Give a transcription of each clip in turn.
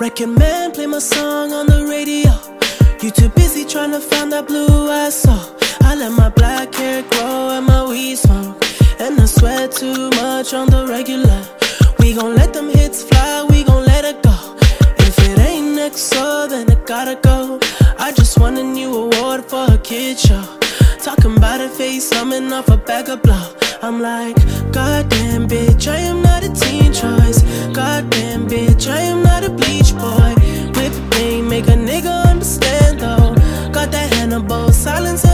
Record man, play my song on the radio. You too busy trying to find that blue I saw. I let my black hair grow and my weed smoke. And I sweat too much on the regular. We gon' let them hits fly, we gon' let it go. If it ain't next, so then it gotta go. I just won a new award for a kid show. Talking about a face, coming off a bag of blow. I'm like, goddamn bitch, I am not a teen choice. Silence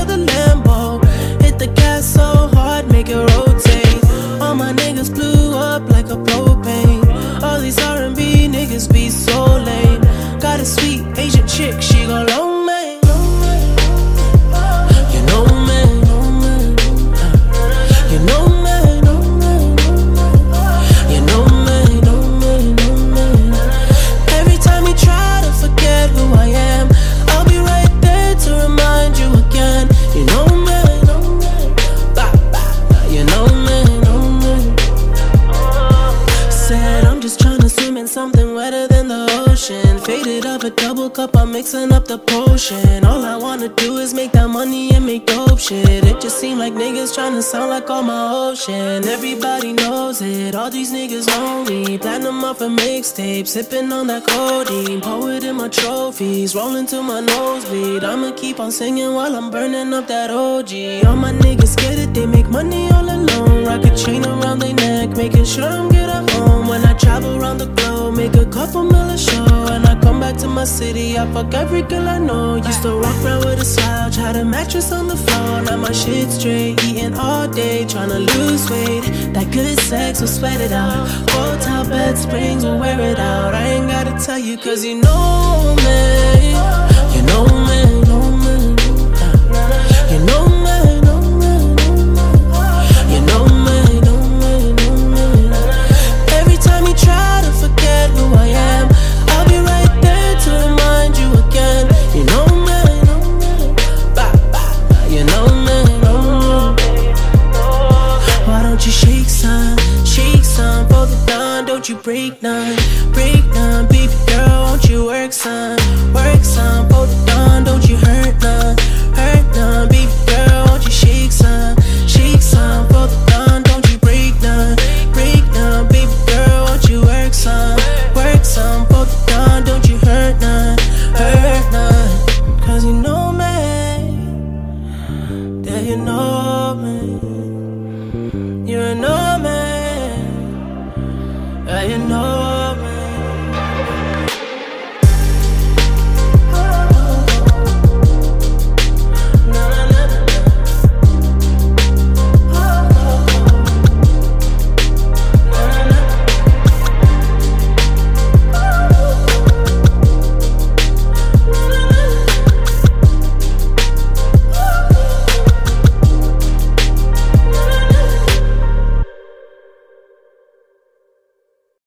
up a double cup, I'm mixing up the potion. All I wanna do is make that money and make dope shit. It just seem like niggas tryna sound like all my ocean. Everybody knows it, all these niggas lonely. Platinum off a mixtape, sipping on that codeine. Poet in my trophies, rolling to my nosebleed. I'ma keep on singing while I'm burning up that OG. All my niggas get it, they make money all alone. Rock a chain around their neck, making sure I'm good at home. When I travel around the globe, make a couple million a to my city, I fuck every girl I know. Used to walk around with a slouch, had a mattress on the floor. Now my shit straight, eating all day, trying to lose weight. That good sex will sweat it out. Hotel bed springs will wear it out. I ain't gotta tell you, cause you know break none, break none, baby girl, won't you work some, work some, both done, don't you hurt none, hurt none, baby girl, won't you shake some, shake some, both done, don't you break none, break none, baby girl, won't you work some, work some, both done, don't you hurt none, hurt none, cause you know me, that you know me, you know.